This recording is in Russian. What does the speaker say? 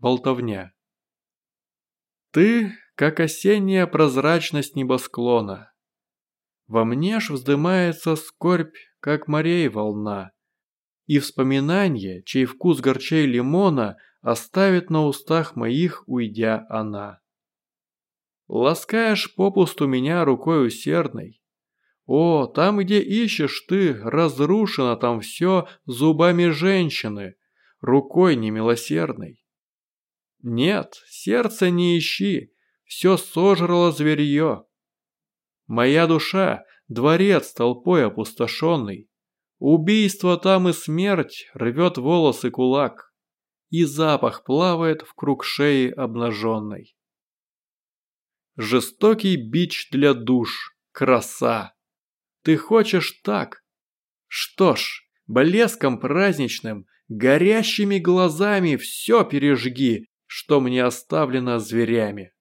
Болтовня. Ты, как осенняя прозрачность небосклона. Во мне ж вздымается скорбь, как морей волна. И вспоминанье, чей вкус горчей лимона оставит на устах моих, уйдя она. Ласкаешь попусту меня рукой усердной. О, там, где ищешь ты, разрушено там все зубами женщины, рукой немилосердной. Нет, сердце не ищи, все сожрало зверье. Моя душа – дворец толпой опустошенный. Убийство там и смерть рвет волосы кулак, и запах плавает в круг шеи обнаженной. Жестокий бич для душ, краса. Ты хочешь так? Что ж, блеском праздничным, горящими глазами все пережги, что мне оставлено зверями.